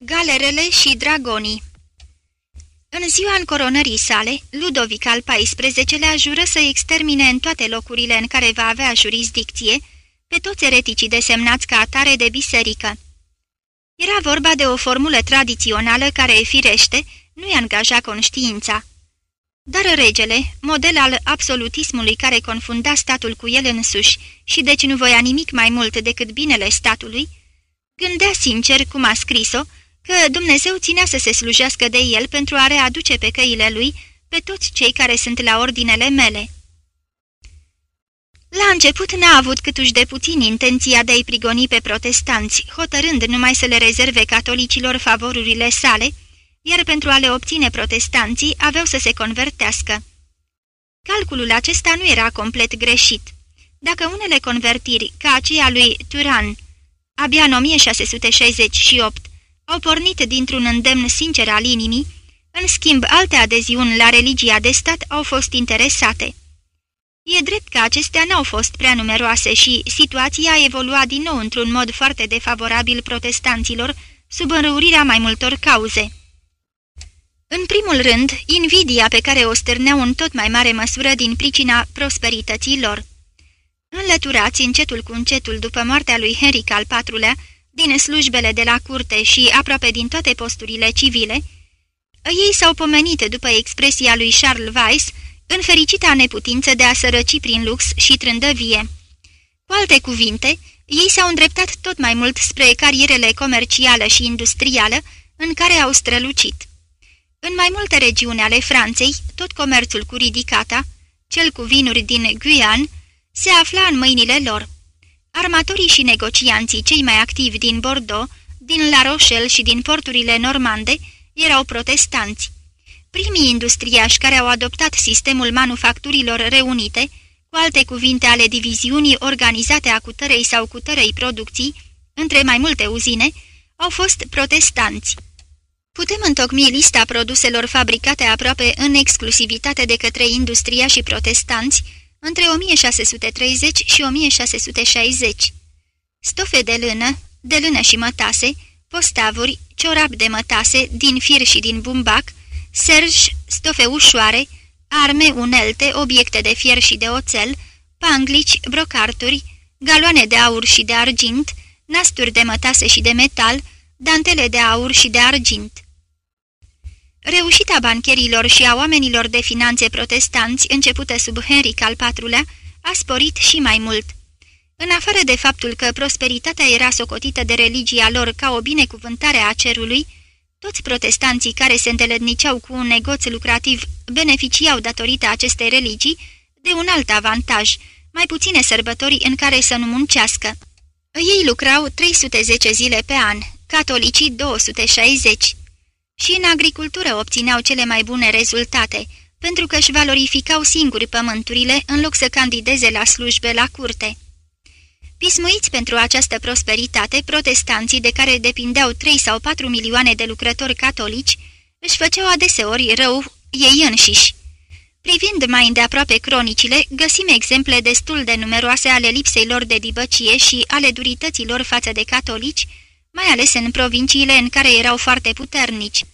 Galerele și dragonii În ziua încoronării sale, Ludovic al XIV-lea jură să extermine în toate locurile în care va avea jurisdicție pe toți ereticii desemnați ca atare de biserică. Era vorba de o formulă tradițională care, firește, nu-i angaja conștiința. Dar regele, model al absolutismului care confunda statul cu el însuși și deci nu voia nimic mai mult decât binele statului, gândea sincer, cum a scris-o, că Dumnezeu ținea să se slujească de el pentru a readuce pe căile lui pe toți cei care sunt la ordinele mele. La început n-a avut câtuși de puțin intenția de a-i prigoni pe protestanți, hotărând numai să le rezerve catolicilor favorurile sale, iar pentru a le obține protestanții aveau să se convertească. Calculul acesta nu era complet greșit. Dacă unele convertiri, ca aceea lui Turan, abia în 1668, au pornit dintr-un îndemn sincer al inimii, în schimb alte adeziuni la religia de stat au fost interesate. E drept că acestea n-au fost prea numeroase și situația a evoluat din nou într-un mod foarte defavorabil protestanților, sub înrăurirea mai multor cauze. În primul rând, invidia pe care o stârneau în tot mai mare măsură din pricina prosperității lor. Înlăturați încetul cu încetul după moartea lui Henric al IV-lea, din slujbele de la curte și aproape din toate posturile civile, ei s-au pomenit după expresia lui Charles Weiss, în fericita neputință de a sărăci prin lux și trândăvie. Cu alte cuvinte, ei s-au îndreptat tot mai mult spre carierele comercială și industrială în care au strălucit. În mai multe regiuni ale Franței, tot comerțul cu ridicata, cel cu vinuri din Guyane, se afla în mâinile lor. Armatorii și negocianții cei mai activi din Bordeaux, din La Rochelle și din porturile normande erau protestanți. Primii industriași care au adoptat sistemul manufacturilor reunite, cu alte cuvinte ale diviziunii organizate a cutărei sau cutărei producții, între mai multe uzine, au fost protestanți. Putem întocmi lista produselor fabricate aproape în exclusivitate de către industria și protestanți între 1630 și 1660. Stofe de lână, de lână și mătase, postavuri, ciorap de mătase, din fir și din bumbac, serj, stofe ușoare, arme, unelte, obiecte de fier și de oțel, panglici, brocarturi, galoane de aur și de argint, nasturi de mătase și de metal, dantele de aur și de argint. Reușita bancherilor și a oamenilor de finanțe protestanți, începută sub Henric al IV-lea, a sporit și mai mult. În afară de faptul că prosperitatea era socotită de religia lor ca o binecuvântare a cerului, toți protestanții care se îndeletniceau cu un negoț lucrativ beneficiau datorită acestei religii de un alt avantaj, mai puține sărbători în care să nu muncească. Ei lucrau 310 zile pe an, catolicii 260 și în agricultură obțineau cele mai bune rezultate, pentru că își valorificau singuri pământurile în loc să candideze la slujbe la curte. Pismuiți pentru această prosperitate, protestanții de care depindeau 3 sau 4 milioane de lucrători catolici își făceau adeseori rău ei înșiși. Privind mai îndeaproape cronicile, găsim exemple destul de numeroase ale lipsei lor de dibăcie și ale durităților față de catolici, mai ales în provinciile în care erau foarte puternici.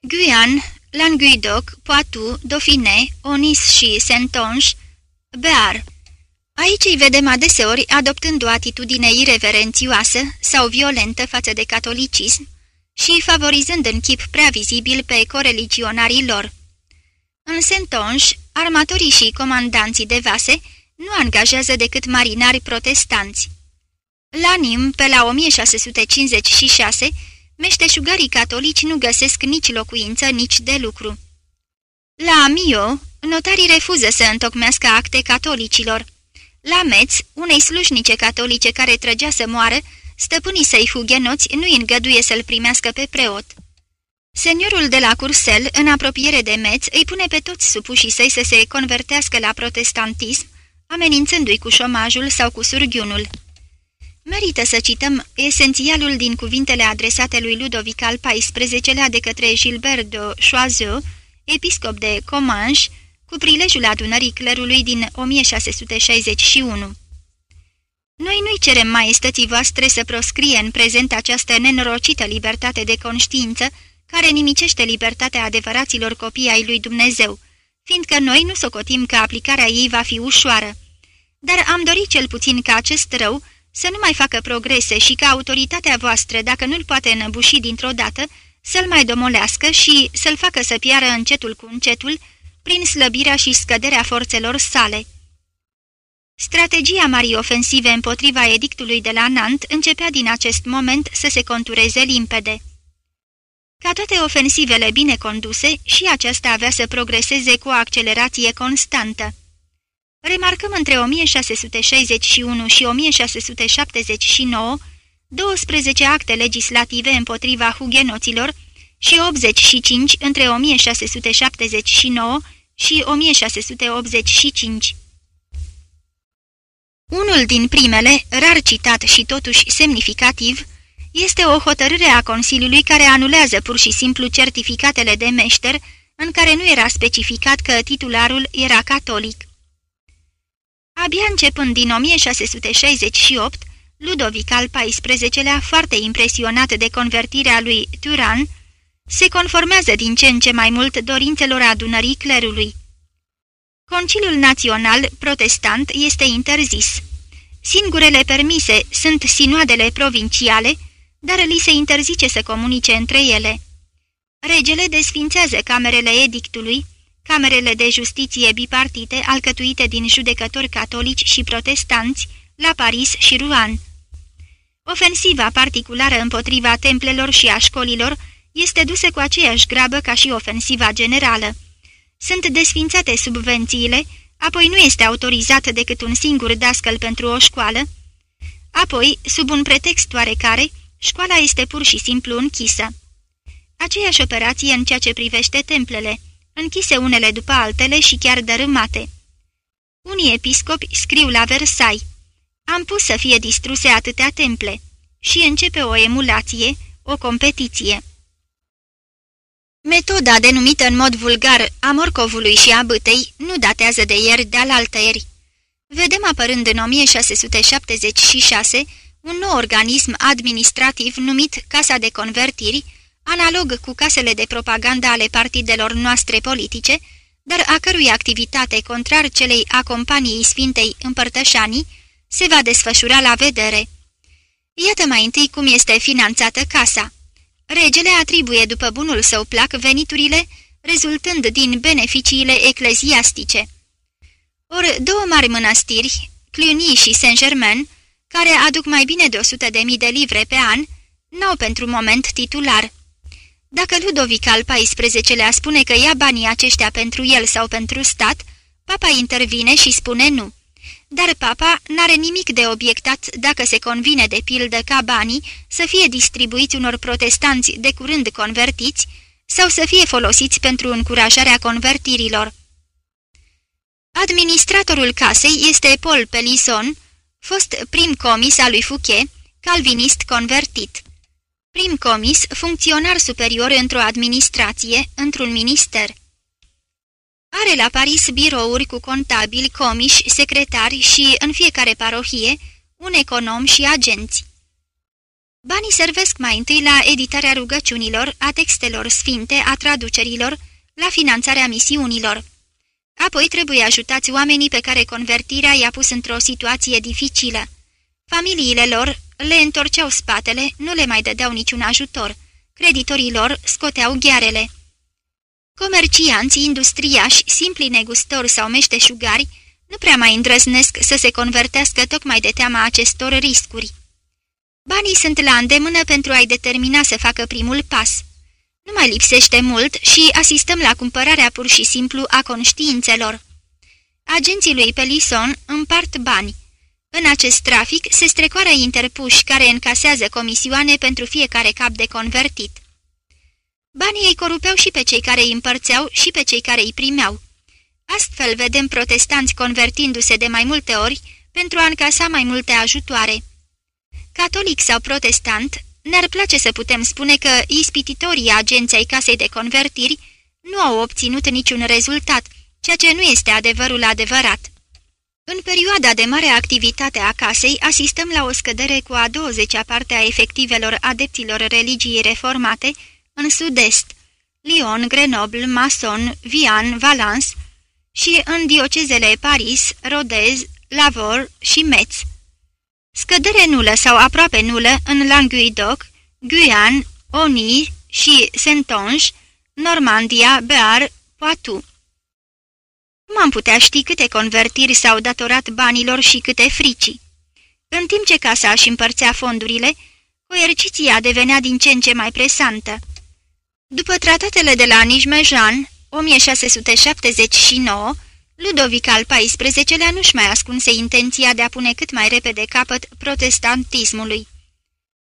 Guyane, Languidoc, Poitou, Dauphiné, Onis și Saintonge, Bear. Aici îi vedem adeseori adoptând o atitudine ireverențioasă sau violentă față de catolicism și favorizând în chip prea vizibil pe coreligionarii lor. În Saintonge, armatorii și comandanții de vase nu angajează decât marinari protestanți. La Nim, pe la 1656, meșteșugarii catolici nu găsesc nici locuință, nici de lucru. La Amio, notarii refuză să întocmească acte catolicilor. La Metz, unei slujnice catolice care trăgea să moară, stăpânii săi hughenoți nu-i îngăduie să-l primească pe preot. Seniorul de la Cursel, în apropiere de Metz, îi pune pe toți supușii săi să se convertească la protestantism, amenințându-i cu șomajul sau cu surghiunul. Merită să cităm esențialul din cuvintele adresate lui Ludovic al XIV-lea de către Gilbert de Choiseau, episcop de Comanche, cu prilejul adunării clerului din 1661. Noi nu-i cerem maestății voastre să proscrie în prezent această nenorocită libertate de conștiință, care nimicește libertatea adevăraților copii ai lui Dumnezeu, fiindcă noi nu socotim că aplicarea ei va fi ușoară. Dar am dorit cel puțin ca acest rău să nu mai facă progrese și ca autoritatea voastră, dacă nu-l poate înăbuși dintr-o dată, să-l mai domolească și să-l facă să piară încetul cu încetul, prin slăbirea și scăderea forțelor sale. Strategia marii ofensive împotriva edictului de la Nant începea din acest moment să se contureze limpede. Ca toate ofensivele bine conduse, și aceasta avea să progreseze cu o accelerație constantă. Remarcăm între 1661 și 1679 12 acte legislative împotriva hugenoților și 85 între 1679 și 1685. Unul din primele, rar citat și totuși semnificativ, este o hotărâre a Consiliului care anulează pur și simplu certificatele de meșter în care nu era specificat că titularul era catolic. Abia începând din 1668, Ludovic al XIV-lea, foarte impresionat de convertirea lui Turan, se conformează din ce în ce mai mult dorințelor adunării clerului. Conciliul Național Protestant este interzis. Singurele permise sunt sinoadele provinciale, dar li se interzice să comunice între ele. Regele desfințează camerele edictului, camerele de justiție bipartite alcătuite din judecători catolici și protestanți la Paris și Rouen. Ofensiva particulară împotriva templelor și a școlilor este dusă cu aceeași grabă ca și ofensiva generală. Sunt desfințate subvențiile, apoi nu este autorizat decât un singur dascăl pentru o școală, apoi, sub un pretext oarecare, școala este pur și simplu închisă. Aceeași operație în ceea ce privește templele, închise unele după altele și chiar dărâmate. Unii episcopi scriu la Versailles, am pus să fie distruse atâtea temple și începe o emulație, o competiție. Metoda denumită în mod vulgar a morcovului și a bâtei nu datează de ieri de-al altăieri. Vedem apărând în 1676 un nou organism administrativ numit Casa de Convertiri, analog cu casele de propagandă ale partidelor noastre politice, dar a cărui activitate, contrar celei a companiei Sfintei Împărtășanii, se va desfășura la vedere. Iată mai întâi cum este finanțată casa. Regele atribuie după bunul său plac veniturile, rezultând din beneficiile ecleziastice. Ori două mari mănăstiri, Cluny și Saint-Germain, care aduc mai bine de 100.000 de, de livre pe an, n-au pentru moment titular. Dacă Ludovic al XIV-lea spune că ia banii aceștia pentru el sau pentru stat, papa intervine și spune nu. Dar papa n-are nimic de obiectat dacă se convine de pildă ca banii să fie distribuiți unor protestanți de curând convertiți sau să fie folosiți pentru încurajarea convertirilor. Administratorul casei este Paul Pelison, fost prim comis al lui Fouquet, calvinist convertit. Prim comis, funcționar superior într-o administrație, într-un minister. Are la Paris birouri cu contabili, comiși, secretari și, în fiecare parohie, un econom și agenți. Banii servesc mai întâi la editarea rugăciunilor, a textelor sfinte, a traducerilor, la finanțarea misiunilor. Apoi trebuie ajutați oamenii pe care convertirea i-a pus într-o situație dificilă. Familiile lor le întorceau spatele, nu le mai dădeau niciun ajutor. Creditorii lor scoteau ghearele. Comercianți, industriași, simpli negustori sau meșteșugari nu prea mai îndrăznesc să se convertească tocmai de teama acestor riscuri. Banii sunt la îndemână pentru a-i determina să facă primul pas. Nu mai lipsește mult și asistăm la cumpărarea pur și simplu a conștiințelor. Agenții lui Pelison împart bani. În acest trafic se strecoară interpuși care încasează comisioane pentru fiecare cap de convertit. Banii ei corupeau și pe cei care îi împărțeau și pe cei care îi primeau. Astfel vedem protestanți convertindu-se de mai multe ori pentru a încasa mai multe ajutoare. Catolic sau protestant, ne-ar place să putem spune că ispititorii agenței casei de convertiri nu au obținut niciun rezultat, ceea ce nu este adevărul adevărat. În perioada de mare activitate a casei, asistăm la o scădere cu a 20-a parte a efectivelor adeptilor religiei reformate în sud-est, Lyon, Grenoble, Masson, Vian, Valence și în diocezele Paris, Rodez, Lavor și Metz. Scădere nulă sau aproape nulă în Languedoc, Guyane, Oni și Saintonge, Normandia, Bear, Poitou. Cum am putea ști câte convertiri s-au datorat banilor și câte fricii? În timp ce casa își împărțea fondurile, coerciția devenea din ce în ce mai presantă. După tratatele de la Nijmejan, 1679, Ludovic al XIV-lea nu-și mai ascunse intenția de a pune cât mai repede capăt protestantismului.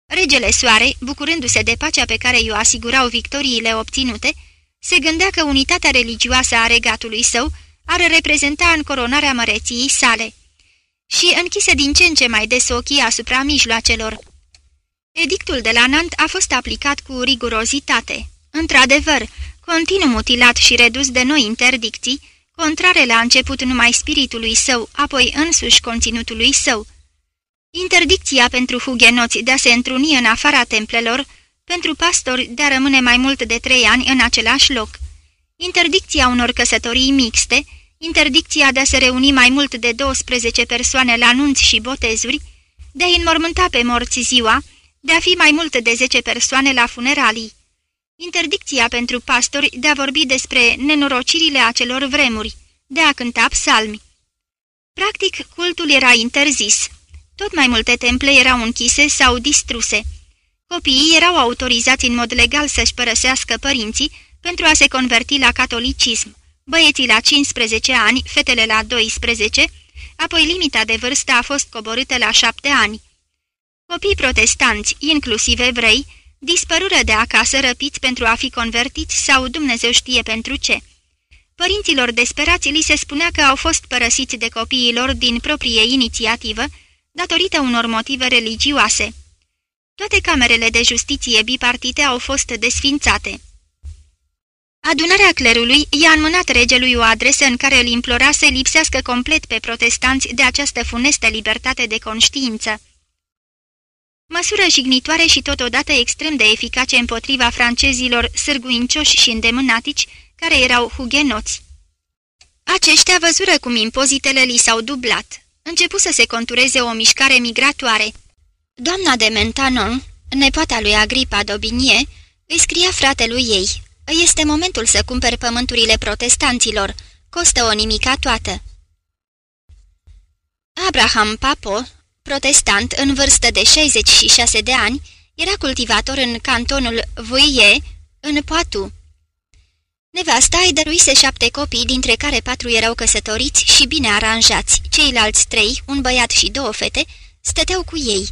Regele Soare, bucurându-se de pacea pe care i-o asigurau victoriile obținute, se gândea că unitatea religioasă a regatului său ar reprezenta în coronarea măreției sale și închise din ce în ce mai des ochii asupra mijloacelor. Edictul de la Nant a fost aplicat cu rigurozitate. Într-adevăr, continuu mutilat și redus de noi interdicții, contrare la început numai spiritului său, apoi însuși conținutului său. Interdicția pentru hugenoți de a se întruni în afara templelor, pentru pastori de a rămâne mai mult de trei ani în același loc. Interdicția unor căsătorii mixte, interdicția de a se reuni mai mult de 12 persoane la nunți și botezuri, de a înmormânta pe morți ziua, de a fi mai mult de 10 persoane la funeralii. Interdicția pentru pastori de a vorbi despre nenorocirile acelor vremuri, de a cânta psalmi. Practic, cultul era interzis. Tot mai multe temple erau închise sau distruse. Copiii erau autorizați în mod legal să-și părăsească părinții pentru a se converti la catolicism, băieții la 15 ani, fetele la 12, apoi limita de vârstă a fost coborâtă la 7 ani. Copii protestanți, inclusiv evrei, dispărură de acasă răpiți pentru a fi convertiți sau Dumnezeu știe pentru ce. Părinților desperați li se spunea că au fost părăsiți de copiilor din proprie inițiativă, datorită unor motive religioase. Toate camerele de justiție bipartite au fost desfințate. Adunarea clerului i-a înmânat regelui o adresă în care îl implora să lipsească complet pe protestanți de această funestă libertate de conștiință. Măsură jignitoare și totodată extrem de eficace împotriva francezilor sârguincioși și îndemânatici, care erau hugenoți. Aceștia văzură cum impozitele li s-au dublat. Începu să se contureze o mișcare migratoare. Doamna de Mentanon, nepoata lui Agripa Dobinie, îi scria fratelui ei, este momentul să cumperi pământurile protestanților, costă o nimica toată. Abraham Papo, protestant în vârstă de 66 de ani, era cultivator în cantonul Vuie, în Poitou. Nevasta îi dăruise șapte copii, dintre care patru erau căsătoriți și bine aranjați. Ceilalți trei, un băiat și două fete, stăteau cu ei.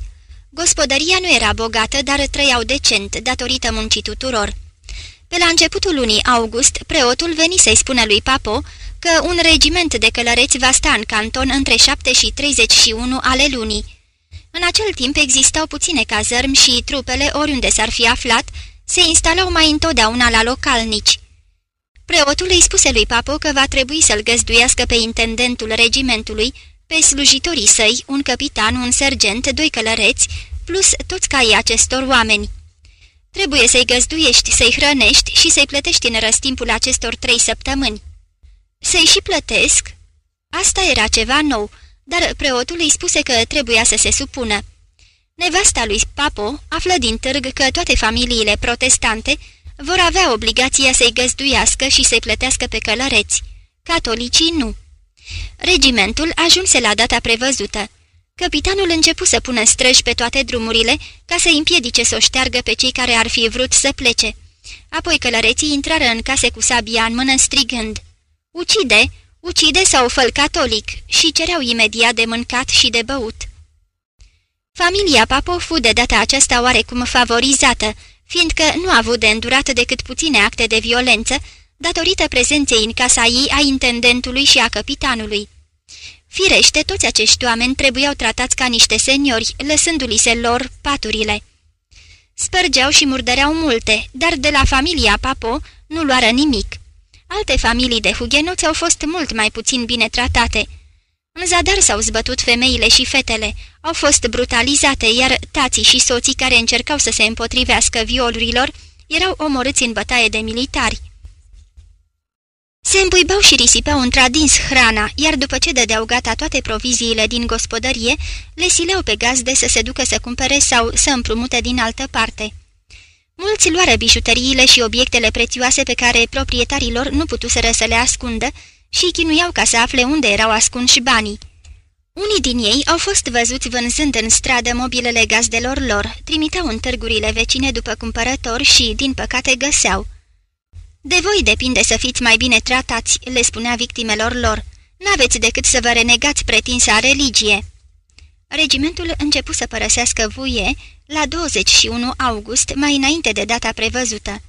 Gospodăria nu era bogată, dar trăiau decent, datorită muncii tuturor. Pe la începutul lunii august, preotul veni să-i spună lui Papo că un regiment de călăreți va sta în canton între 7 și 31 ale lunii. În acel timp existau puține cazărmi și trupele, oriunde s-ar fi aflat, se instalau mai întotdeauna la localnici. Preotul îi spuse lui Papo că va trebui să-l găzduiască pe intendentul regimentului, pe slujitorii săi, un capitan, un sergent, doi călăreți, plus toți caii acestor oameni. Trebuie să-i găzduiești, să-i hrănești și să-i plătești în răstimpul acestor trei săptămâni. Să-i și plătesc? Asta era ceva nou, dar preotul îi spuse că trebuia să se supună. Nevasta lui Papo află din târg că toate familiile protestante vor avea obligația să-i găzduiască și să-i plătească pe călăreți. Catolicii nu. Regimentul ajunse la data prevăzută. Capitanul începu să pună străji pe toate drumurile ca să împiedice să o șteargă pe cei care ar fi vrut să plece. Apoi călăreții intrară în case cu sabia în mână strigând Ucide! Ucide sau făl catolic!" și cereau imediat de mâncat și de băut. Familia Papo fu de data aceasta oarecum favorizată, fiindcă nu a avut de îndurat decât puține acte de violență, datorită prezenței în casa ei a intendentului și a capitanului. Firește, toți acești oameni trebuiau tratați ca niște seniori, lăsându-li se lor paturile. Spărgeau și murdăreau multe, dar de la familia Papo nu luară nimic. Alte familii de hugenoți au fost mult mai puțin bine tratate. În zadar s-au zbătut femeile și fetele, au fost brutalizate, iar tații și soții care încercau să se împotrivească violurilor erau omorâți în bătaie de militari. Se îmbuibau și risipeau într-adins hrana, iar după ce dădeau gata toate proviziile din gospodărie, le sileau pe gazde să se ducă să cumpere sau să împrumute din altă parte. Mulți luară bijuteriile și obiectele prețioase pe care proprietarilor nu putuseră să le ascundă și chinuiau ca să afle unde erau ascunși banii. Unii din ei au fost văzuți vânzând în stradă mobilele gazdelor lor, trimiteau în târgurile vecine după cumpărători și, din păcate, găseau. De voi depinde să fiți mai bine tratați," le spunea victimelor lor. N-aveți decât să vă renegați pretinsa religie." Regimentul începu să părăsească Vuie la 21 august, mai înainte de data prevăzută.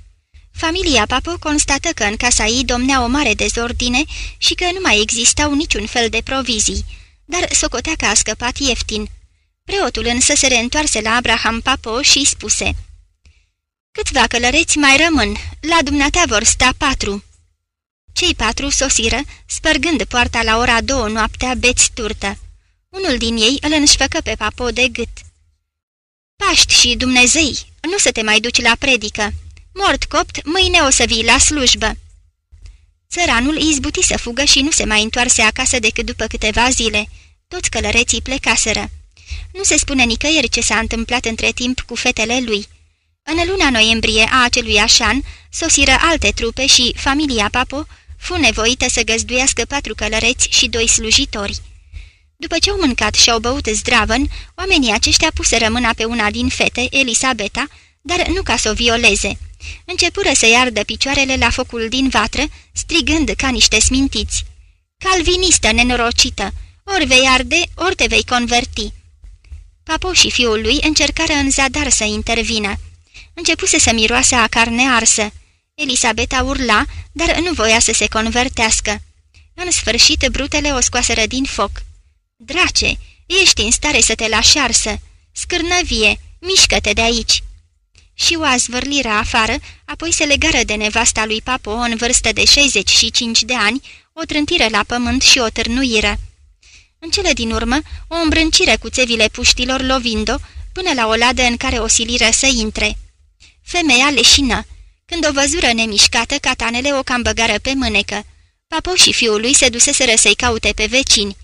Familia Papo constată că în casa ei domnea o mare dezordine și că nu mai existau niciun fel de provizii, dar socotea că a scăpat ieftin. Preotul însă se reîntoarse la Abraham Papo și spuse Câțiva călăreți mai rămân, la dumneata vor sta patru." Cei patru sosiră, spărgând poarta la ora două noaptea beți turtă. Unul din ei îl înșfăcă pe Papo de gât. Paști și Dumnezei, nu să te mai duci la predică. Mort copt, mâine o să vii la slujbă." Țăranul izbuti să fugă și nu se mai întoarse acasă decât după câteva zile. Toți călăreții plecaseră. Nu se spune nicăieri ce s-a întâmplat între timp cu fetele lui. În luna noiembrie a acelui așan, sosiră alte trupe și familia Papo fu nevoită să găzduiască patru călăreți și doi slujitori. După ce au mâncat și au băut zdravăn, oamenii aceștia puseră mâna pe una din fete, Elisabeta, dar nu ca să o violeze. Începură să iardă picioarele la focul din vatră, strigând ca niște smintiți. Calvinistă nenorocită, ori vei arde, ori te vei converti. Papo și fiul lui încercară în zadar să intervină. Începuse să miroase a carne arsă. Elisabeta urla, dar nu voia să se convertească. În sfârșit, brutele o scoaseră din foc. Drace, ești în stare să te lași arsă. Scârnăvie, mișcă-te de aici!" Și o azvârliră afară, apoi se legară de nevasta lui Papo în vârstă de 65 de ani, o trântiră la pământ și o târnuiră. În cele din urmă, o îmbrânciră cu țevile puștilor lovind-o, până la o ladă în care o siliră să intre. Femeia leșină. Când o văzură nemișcată, catanele o cam băgară pe mânecă. Papo și fiul lui se duseseră să-i caute pe vecini.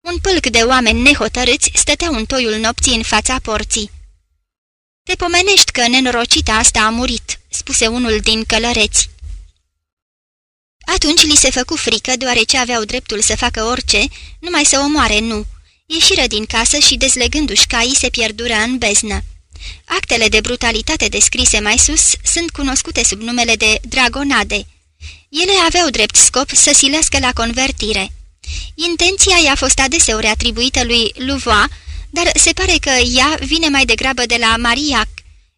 Un pâlc de oameni nehotărâți stăteau în toiul nopții în fața porții. Te pomenești că nenorocita asta a murit," spuse unul din călăreți. Atunci li se făcu frică, deoarece aveau dreptul să facă orice, numai să omoare nu. Ieșiră din casă și, dezlegându-și caii, se pierdură în beznă. Actele de brutalitate descrise mai sus sunt cunoscute sub numele de dragonade. Ele aveau drept scop să silească la convertire. Intenția i-a fost adeseori atribuită lui Louvois, dar se pare că ea vine mai degrabă de la Mariac,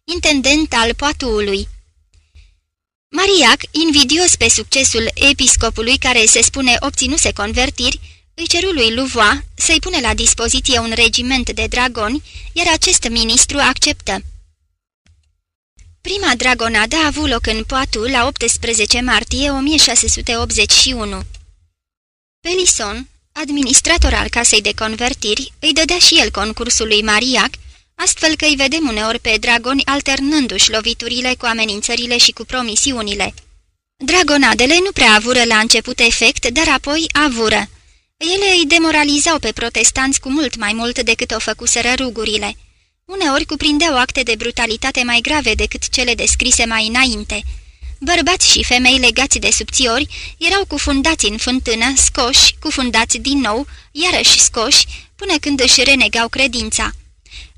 intendent al Poatuului. Mariac, invidios pe succesul episcopului care se spune obținuse convertiri, îi ceru lui Louvois să-i pune la dispoziție un regiment de dragoni, iar acest ministru acceptă. Prima dragonadă a avut loc în Poitou la 18 martie 1681. Pelison, administrator al casei de convertiri, îi dădea și el concursul lui Mariac, astfel că îi vedem uneori pe dragoni alternându-și loviturile cu amenințările și cu promisiunile. Dragonadele nu prea avură la început efect, dar apoi avură. Ele îi demoralizau pe protestanți cu mult mai mult decât o făcuseră rugurile. Uneori cuprindeau acte de brutalitate mai grave decât cele descrise mai înainte. Bărbați și femei legați de subțiori erau cufundați în fântână, scoși, cufundați din nou, iarăși scoși, până când își renegau credința.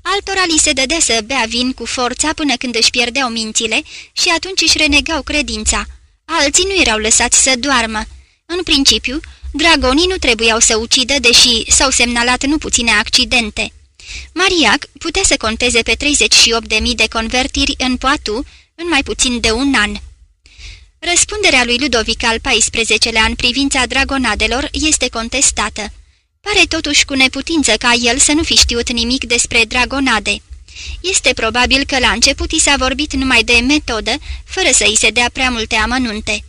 Altora li se dădea să bea vin cu forța până când își pierdeau mințile și atunci își renegau credința. Alții nu erau lăsați să doarmă. În principiu, Dragonii nu trebuiau să ucidă, deși s-au semnalat nu puține accidente. Mariac putea să conteze pe 38.000 de convertiri în Poitou în mai puțin de un an. Răspunderea lui Ludovic al XIV-lea în privința dragonadelor este contestată. Pare totuși cu neputință ca el să nu fi știut nimic despre dragonade. Este probabil că la început i s-a vorbit numai de metodă, fără să îi se dea prea multe amănunte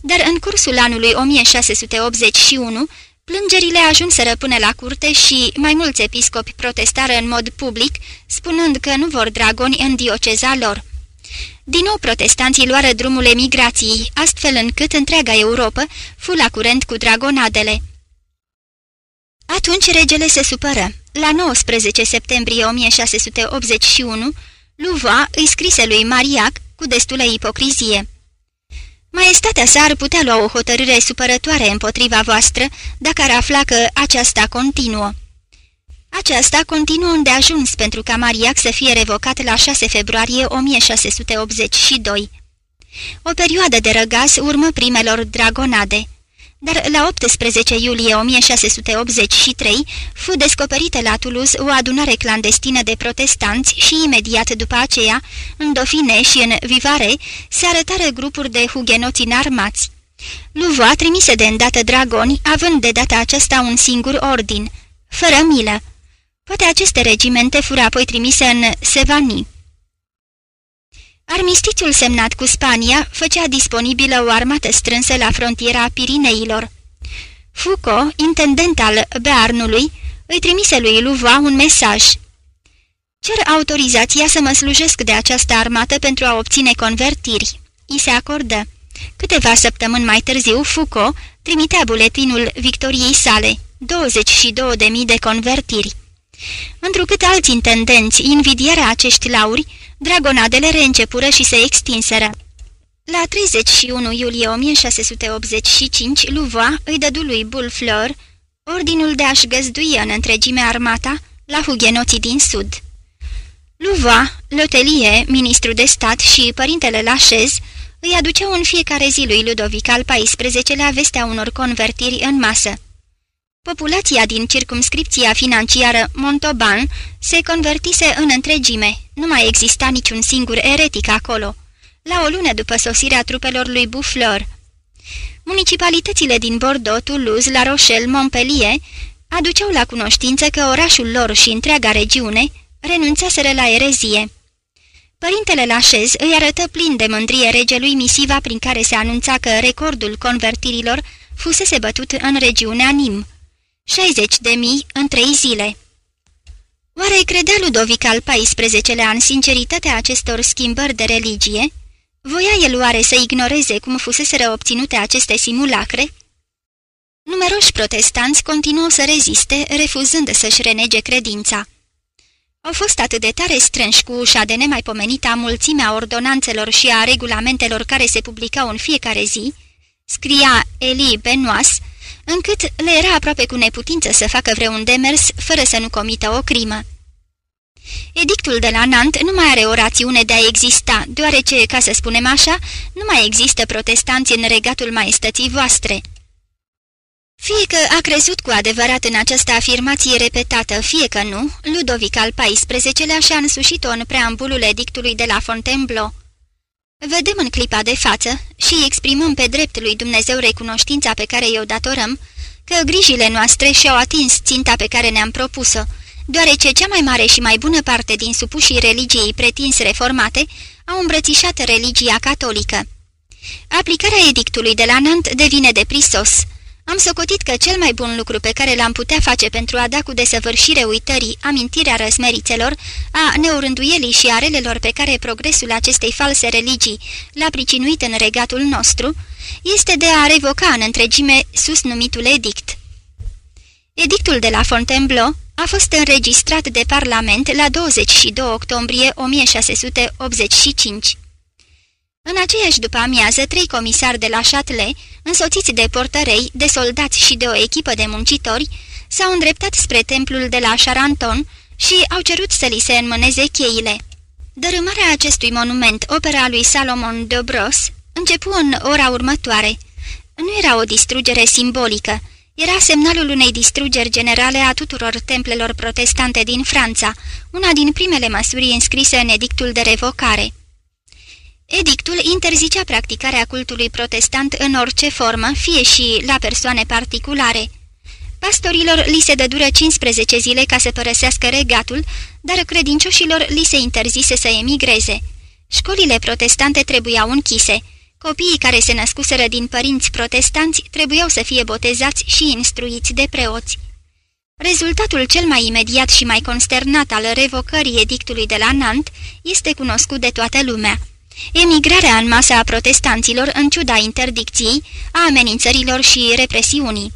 dar în cursul anului 1681, Plângerile ajunseră până la curte și mai mulți episcopi protestară în mod public, spunând că nu vor dragoni în dioceza lor. Din nou protestanții luară drumul emigrației, astfel încât întreaga Europa fu la curent cu dragonadele. Atunci regele se supără. La 19 septembrie 1681, Louvois îi scrise lui Mariac cu destulă ipocrizie. Maestatea sa ar putea lua o hotărâre supărătoare împotriva voastră dacă ar afla că aceasta continuă. Aceasta continuă îndeajuns pentru ca Mariac să fie revocat la 6 februarie 1682. O perioadă de răgaz urmă primelor dragonade dar la 18 iulie 1683 fu descoperită la Toulouse o adunare clandestină de protestanți și imediat după aceea, în Dauphine și în Vivare, se arătară grupuri de hugenoți înarmați. Louvois trimise de îndată dragoni, având de data aceasta un singur ordin, fără milă. Poate aceste regimente fură apoi trimise în Sevani. Armistițiul semnat cu Spania făcea disponibilă o armată strânsă la frontiera Pirineilor. Foucault, intendent al Bearnului, îi trimise lui Louvois un mesaj. Cer autorizația să mă slujesc de această armată pentru a obține convertiri. I se acordă. Câteva săptămâni mai târziu, Foucault trimitea buletinul victoriei sale, 22.000 de convertiri. Întrucât alți intendenți invidiarea acești lauri, Dragonadele reîncepură și se extinseră. La 31 iulie 1685, Louvois îi dădu lui Bullfleur ordinul de a-și găzdui în întregime armata la hugenoții din sud. Louvois, Lotelie, ministru de stat și părintele Lașez îi aduceau în fiecare zi lui Ludovic al XIV-lea vestea unor convertiri în masă. Populația din circumscripția financiară Montauban se convertise în întregime, nu mai exista niciun singur eretic acolo, la o lună după sosirea trupelor lui Bouffleur. Municipalitățile din Bordeaux, Toulouse, La Rochelle, Montpellier aduceau la cunoștință că orașul lor și întreaga regiune renunțaseră la erezie. Părintele Lașez îi arătă plin de mândrie regelui misiva prin care se anunța că recordul convertirilor fusese bătut în regiunea Nim. 60 de mii în trei zile. Oare credea Ludovic al XIV-lea în sinceritatea acestor schimbări de religie? Voia el oare să ignoreze cum fuseseră obținute aceste simulacre? Numeroși protestanți continuau să reziste, refuzând să-și renege credința. Au fost atât de tare strânși cu ușa de nemaipomenită a mulțimea ordonanțelor și a regulamentelor care se publicau în fiecare zi, scria Elie Benois, încât le era aproape cu neputință să facă vreun demers fără să nu comită o crimă. Edictul de la Nant nu mai are o rațiune de a exista, deoarece, ca să spunem așa, nu mai există protestanți în regatul maestății voastre. Fie că a crezut cu adevărat în această afirmație repetată, fie că nu, Ludovic al XIV-lea și-a însușit-o în preambulul edictului de la Fontainebleau. Vedem în clipa de față și exprimăm pe drept lui Dumnezeu recunoștința pe care i-o datorăm, că grijile noastre și-au atins ținta pe care ne-am propus-o, deoarece cea mai mare și mai bună parte din supușii religiei pretins reformate au îmbrățișat religia catolică. Aplicarea edictului de la Nant devine de prisos, am socotit că cel mai bun lucru pe care l-am putea face pentru a da cu desăvârșire uitării amintirea răsmerițelor, a neurânduielii și a relelor pe care progresul acestei false religii l-a pricinuit în regatul nostru, este de a revoca în întregime sus numitul edict. Edictul de la Fontainebleau a fost înregistrat de Parlament la 22 octombrie 1685. În aceeași după amiază, trei comisari de la Châtelet, însoțiți de portărei, de soldați și de o echipă de muncitori, s-au îndreptat spre templul de la Charanton și au cerut să li se înmâneze cheile. Dărâmarea acestui monument, opera lui Salomon de Bros, începu în ora următoare. Nu era o distrugere simbolică, era semnalul unei distrugeri generale a tuturor templelor protestante din Franța, una din primele măsuri înscrise în edictul de revocare. Edictul interzicea practicarea cultului protestant în orice formă, fie și la persoane particulare. Pastorilor li se dădură 15 zile ca să părăsească regatul, dar credincioșilor li se interzise să emigreze. Școlile protestante trebuiau închise. Copiii care se născuseră din părinți protestanți trebuiau să fie botezați și instruiți de preoți. Rezultatul cel mai imediat și mai consternat al revocării edictului de la Nant este cunoscut de toată lumea. Emigrarea în masă a protestanților în ciuda interdicției, a amenințărilor și represiunii.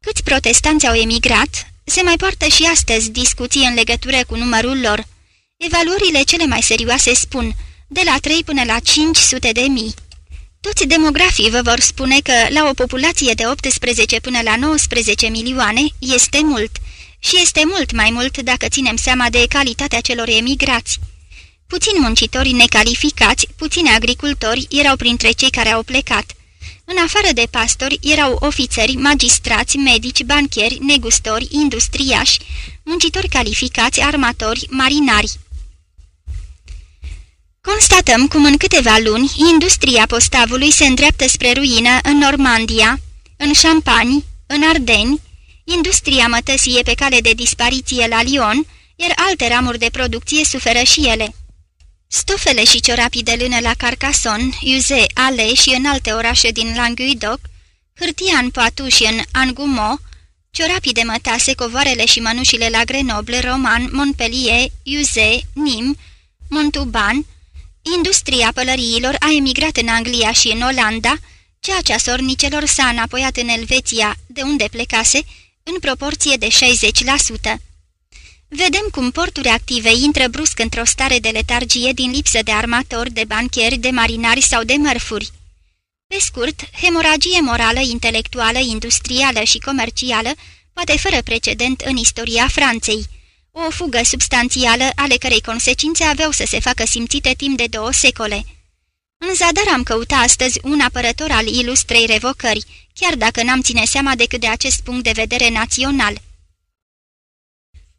Câți protestanți au emigrat, se mai poartă și astăzi discuții în legătură cu numărul lor. Evaluările cele mai serioase spun de la 3 până la 500 de mii. Toți demografii vă vor spune că la o populație de 18 până la 19 milioane este mult și este mult mai mult dacă ținem seama de calitatea celor emigrați. Puțini muncitori necalificați, puțini agricultori erau printre cei care au plecat. În afară de pastori erau ofițeri, magistrați, medici, banchieri, negustori, industriași, muncitori calificați, armatori, marinari. Constatăm cum în câteva luni industria postavului se îndreaptă spre ruină în Normandia, în Champagne, în Ardeni, industria mătăsie pe cale de dispariție la Lyon, iar alte ramuri de producție suferă și ele. Stofele și ciorapii de lână la Carcassonne, Iuze, Ale și în alte orașe din Languedoc, hârtia în Poitou și în Angumo, ciorapii de mătase, covoarele și mănușile la Grenoble, Roman, Montpellier, Iuze, Nîmes, Montauban, Industria pălăriilor a emigrat în Anglia și în Olanda, ceea ce a sornicelor s-a înapoiat în Elveția, de unde plecase, în proporție de 60%. Vedem cum porturi active intră brusc într-o stare de letargie din lipsă de armatori, de banchieri, de marinari sau de mărfuri. Pe scurt, hemoragie morală, intelectuală, industrială și comercială, poate fără precedent în istoria Franței, o fugă substanțială ale cărei consecințe aveau să se facă simțite timp de două secole. În zadar am căutat astăzi un apărător al ilustrei revocări, chiar dacă n-am ține seama decât de acest punct de vedere național.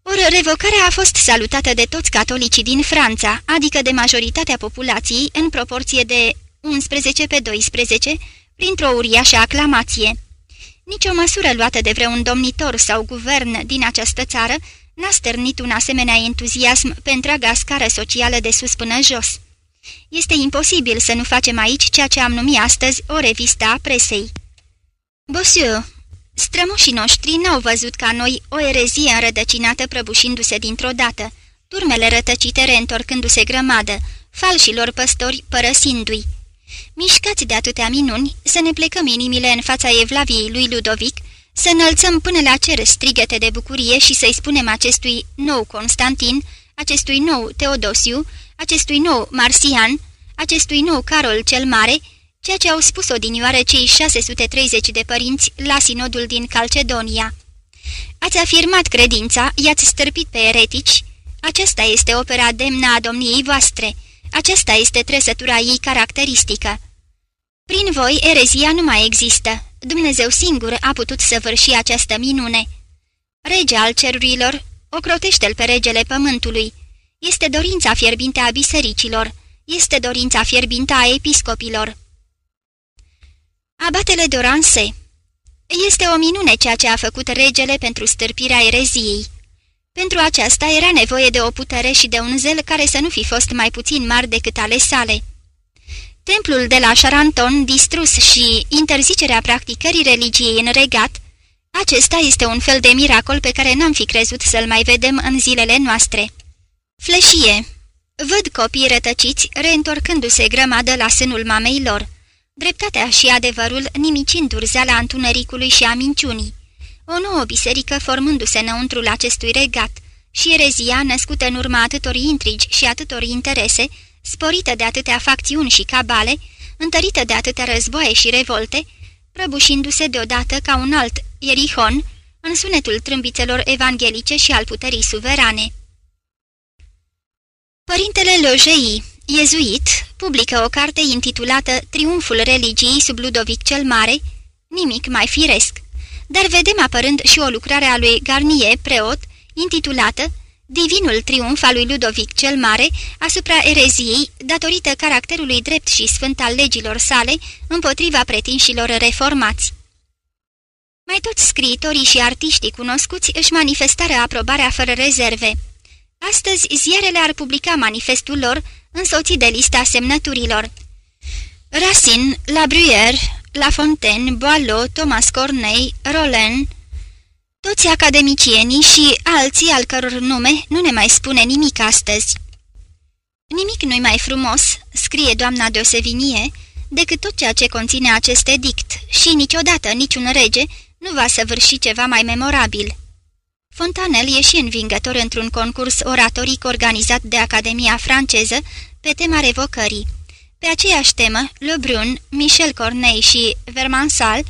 Ori revocarea a fost salutată de toți catolicii din Franța, adică de majoritatea populației, în proporție de 11 pe 12, printr-o uriașă aclamație. Nici o măsură luată de vreun domnitor sau guvern din această țară n-a stârnit un asemenea entuziasm pe întreaga scară socială de sus până jos. Este imposibil să nu facem aici ceea ce am numit astăzi o revistă a presei. Bosiu, strămoșii noștri n-au văzut ca noi o erezie înrădăcinată prăbușindu-se dintr-o dată, turmele rătăcite reîntorcându-se grămadă, falșilor păstori părăsindu-i. Mișcați de atâtea minuni, să ne plecăm inimile în fața Evlaviei lui Ludovic, să înălțăm până la cer strigăte de bucurie și să-i spunem acestui nou Constantin, acestui nou Teodosiu, acestui nou Marsian, acestui nou Carol cel Mare, ceea ce au spus odinioară cei 630 de părinți la sinodul din Calcedonia. Ați afirmat credința, i-ați stârpit pe eretici, aceasta este opera demnă a domniei voastre, aceasta este trăsătura ei caracteristică. Prin voi, erezia nu mai există, Dumnezeu singur a putut să vârși această minune. Rege al cerurilor, ocrotește-l pe regele pământului. Este dorința fierbinte a bisericilor, este dorința fierbinte a episcopilor. Abatele Doranse Este o minune ceea ce a făcut regele pentru stârpirea ereziei. Pentru aceasta era nevoie de o putere și de un zel care să nu fi fost mai puțin mari decât ale sale. Templul de la Charanton distrus și interzicerea practicării religiei în regat, acesta este un fel de miracol pe care n-am fi crezut să-l mai vedem în zilele noastre. Fleșie Văd copii rătăciți reîntorcându-se grămadă la sânul mamei lor. Dreptatea și adevărul nimicind urzeala întunericului și a minciunii. O nouă biserică formându-se înăuntrul acestui regat și erezia născută în urma atâtor intrigi și atâtor interese, sporită de atâtea facțiuni și cabale, întărită de atâtea războaie și revolte, prăbușindu-se deodată ca un alt Ierihon în sunetul trâmbițelor evanghelice și al puterii suverane. Părintele Lojei, iezuit, publică o carte intitulată Triumful religiei sub Ludovic cel Mare, nimic mai firesc, dar vedem apărând și o lucrare a lui Garnier, preot, intitulată divinul triumf al lui Ludovic cel Mare asupra ereziei, datorită caracterului drept și sfânt al legilor sale împotriva pretinșilor reformați. Mai toți scriitorii și artiștii cunoscuți își manifestară aprobarea fără rezerve. Astăzi, ziarele ar publica manifestul lor, însoțit de lista semnăturilor. Racine, La Bruyère, La Fontaine, Boileau, Thomas Corneille, Rollin, toți academicienii și alții al căror nume nu ne mai spune nimic astăzi. Nimic nu-i mai frumos, scrie doamna de Osevinie, decât tot ceea ce conține acest edict și niciodată niciun rege nu va săvârși ceva mai memorabil. Fontanel e și învingător într-un concurs oratoric organizat de Academia franceză pe tema revocării. Pe aceeași temă, Lebrun, Michel Corneille și Vermansal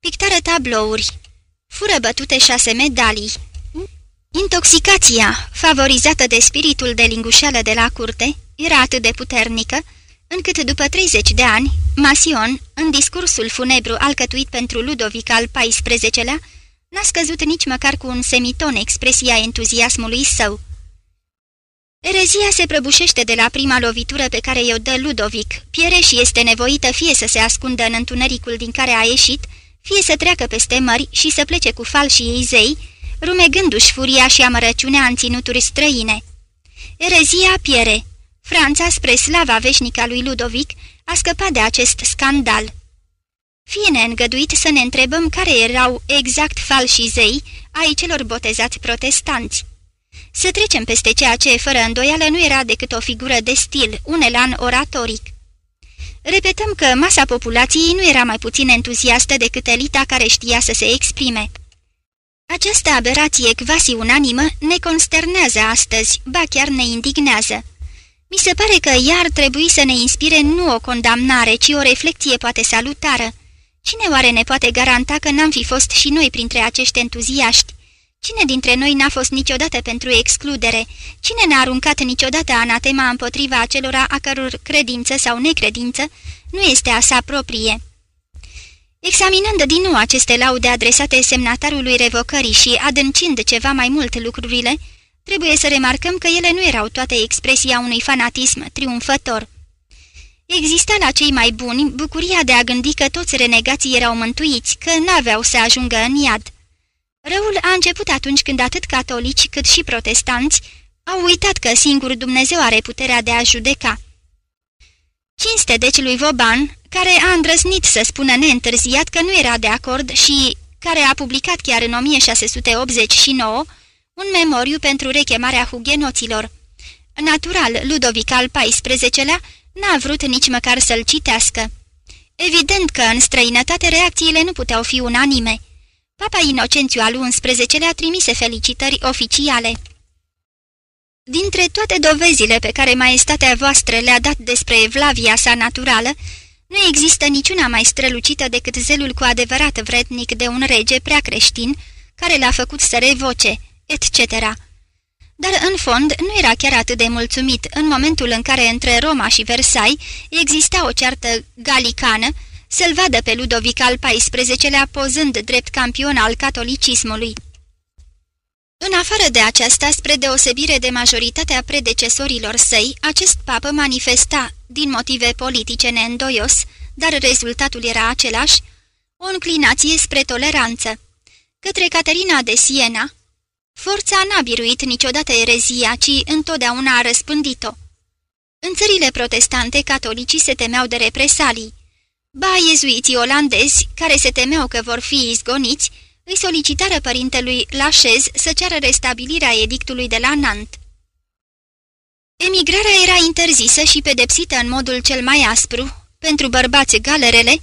pictară tablouri. Fură bătute șase medalii. Intoxicația, favorizată de spiritul de lingușeală de la curte, era atât de puternică, încât după 30 de ani, Masion, în discursul funebru alcătuit pentru Ludovic al XIV-lea, n-a scăzut nici măcar cu un semiton expresia entuziasmului său. Erezia se prăbușește de la prima lovitură pe care i-o dă Ludovic. Piere și este nevoită fie să se ascundă în întunericul din care a ieșit, fie să treacă peste mări și să plece cu falșii ei zei, rumegându-și furia și amărăciunea în ținuturi străine. Erezia piere. Franța, spre slava veșnică a lui Ludovic, a scăpat de acest scandal. Fie ne îngăduit să ne întrebăm care erau exact falșii zei ai celor botezați protestanți. Să trecem peste ceea ce, fără îndoială, nu era decât o figură de stil, un elan oratoric. Repetăm că masa populației nu era mai puțin entuziastă decât elita care știa să se exprime. Această aberație quasi unanimă ne consternează astăzi, ba chiar ne indignează. Mi se pare că ea ar trebui să ne inspire nu o condamnare, ci o reflecție poate salutară. Cine oare ne poate garanta că n-am fi fost și noi printre acești entuziaști? Cine dintre noi n-a fost niciodată pentru excludere? Cine n-a aruncat niciodată anatema împotriva acelora a căror credință sau necredință nu este a sa proprie? Examinând din nou aceste laude adresate semnatarului revocării și adâncind ceva mai mult lucrurile, trebuie să remarcăm că ele nu erau toate expresia unui fanatism triumfător. Exista la cei mai buni bucuria de a gândi că toți renegații erau mântuiți, că n-aveau să ajungă în iad. Răul a început atunci când atât catolici cât și protestanți au uitat că singur Dumnezeu are puterea de a judeca. Cinste deci lui Voban, care a îndrăznit să spună neîntârziat că nu era de acord și care a publicat chiar în 1689 un memoriu pentru rechemarea hugenoților. Natural, Ludovic al XIV-lea n-a vrut nici măcar să-l citească. Evident că în străinătate reacțiile nu puteau fi unanime. Papa Inocențiu al XI-lea trimise felicitări oficiale. Dintre toate dovezile pe care maestatea voastră le-a dat despre evlavia sa naturală, nu există niciuna mai strălucită decât zelul cu adevărat vrednic de un rege prea creștin, care l-a făcut să revoce, etc. Dar în fond nu era chiar atât de mulțumit în momentul în care între Roma și Versailles exista o ceartă galicană, să-l vadă pe Ludovic al XIV-lea pozând drept campion al catolicismului. În afară de aceasta, spre deosebire de majoritatea predecesorilor săi, acest papă manifesta, din motive politice neîndoios, dar rezultatul era același, o înclinație spre toleranță. Către Caterina de Siena, forța n-a biruit niciodată erezia, ci întotdeauna a răspândit-o. În țările protestante, catolicii se temeau de represalii. Ba, iezuiții olandezi, care se temeau că vor fi izgoniți, îi solicitară părintelui Lașez să ceară restabilirea edictului de la Nant. Emigrarea era interzisă și pedepsită în modul cel mai aspru, pentru bărbați galerele,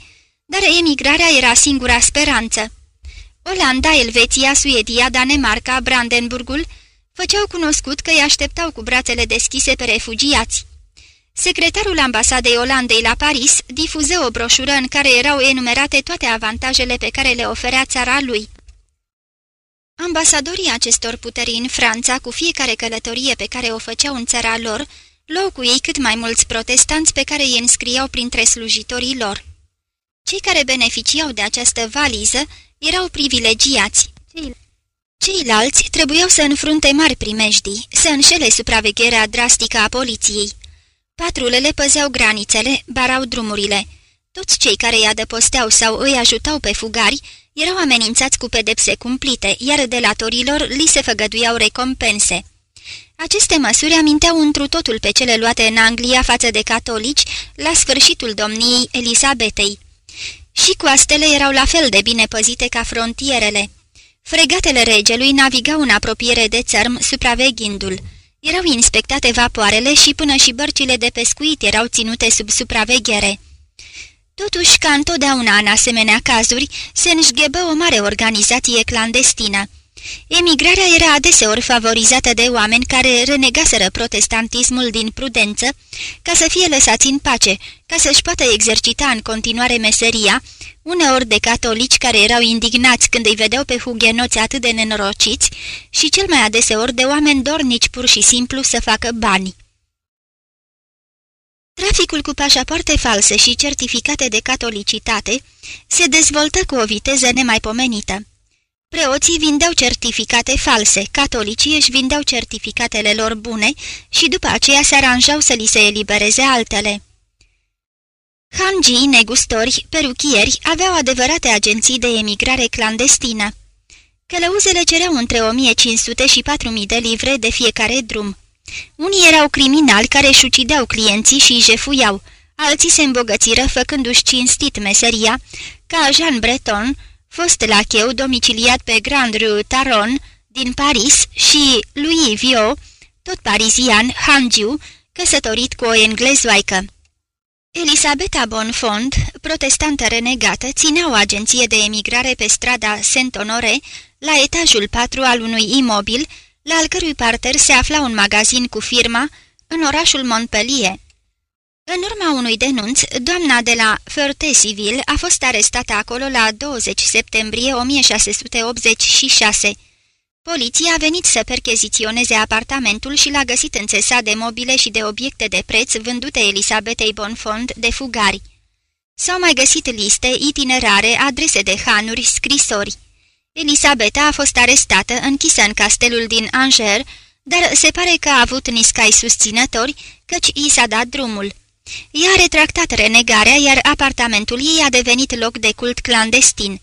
dar emigrarea era singura speranță. Olanda, Elveția, Suedia, Danemarca, Brandenburgul făceau cunoscut că îi așteptau cu brațele deschise pe refugiați. Secretarul ambasadei Olandei la Paris difuză o broșură în care erau enumerate toate avantajele pe care le oferea țara lui. Ambasadorii acestor puteri în Franța, cu fiecare călătorie pe care o făceau în țara lor, luau cu ei cât mai mulți protestanți pe care îi înscriau printre slujitorii lor. Cei care beneficiau de această valiză erau privilegiați. Ceilalți trebuiau să înfrunte mari primejdii, să înșele supravegherea drastică a poliției. Patrulele păzeau granițele, barau drumurile. Toți cei care îi adăposteau sau îi ajutau pe fugari erau amenințați cu pedepse cumplite, iar delatorilor li se făgăduiau recompense. Aceste măsuri aminteau întru totul pe cele luate în Anglia față de catolici la sfârșitul domniei Elisabetei. Și coastele erau la fel de bine păzite ca frontierele. Fregatele regelui navigau în apropiere de țărm, supraveghindu-l. Erau inspectate vapoarele și până și bărcile de pescuit erau ținute sub supraveghere. Totuși, ca întotdeauna în asemenea cazuri, se înșghebă o mare organizație clandestină. Emigrarea era adeseori favorizată de oameni care renegaseră protestantismul din prudență ca să fie lăsați în pace, ca să-și poată exercita în continuare meseria, uneori de catolici care erau indignați când îi vedeau pe hugenoți atât de nenorociți și cel mai adeseori de oameni dornici pur și simplu să facă bani. Traficul cu pașapoarte false și certificate de catolicitate se dezvoltă cu o viteză nemaipomenită. Preoții vindeau certificate false, catolicii își vindeau certificatele lor bune și după aceea se aranjau să li se elibereze altele. Hangii, negustori, peruchieri aveau adevărate agenții de emigrare clandestină. Călăuzele cereau între 1500 și 4000 de livre de fiecare drum. Unii erau criminali care își ucideau clienții și îi jefuiau, alții se îmbogățiră făcându-și cinstit meseria, ca Jean Breton, fost la cheu domiciliat pe Grand Rue Taron din Paris și Louis Viau, tot parizian, Hangiu, căsătorit cu o englezoaică. Elisabeta Bonfond, protestantă renegată, ținea o agenție de emigrare pe strada Saint-Honoré, la etajul 4 al unui imobil, la al cărui parter se afla un magazin cu firma, în orașul Montpellier. În urma unui denunț, doamna de la Feurtesiville a fost arestată acolo la 20 septembrie 1686. Poliția a venit să percheziționeze apartamentul și l-a găsit înțesat de mobile și de obiecte de preț vândute Elisabetei Bonfond de fugari. S-au mai găsit liste, itinerare, adrese de hanuri, scrisori. Elisabeta a fost arestată, închisă în castelul din Angers, dar se pare că a avut niscai susținători, căci i s-a dat drumul. Ea a retractat renegarea, iar apartamentul ei a devenit loc de cult clandestin.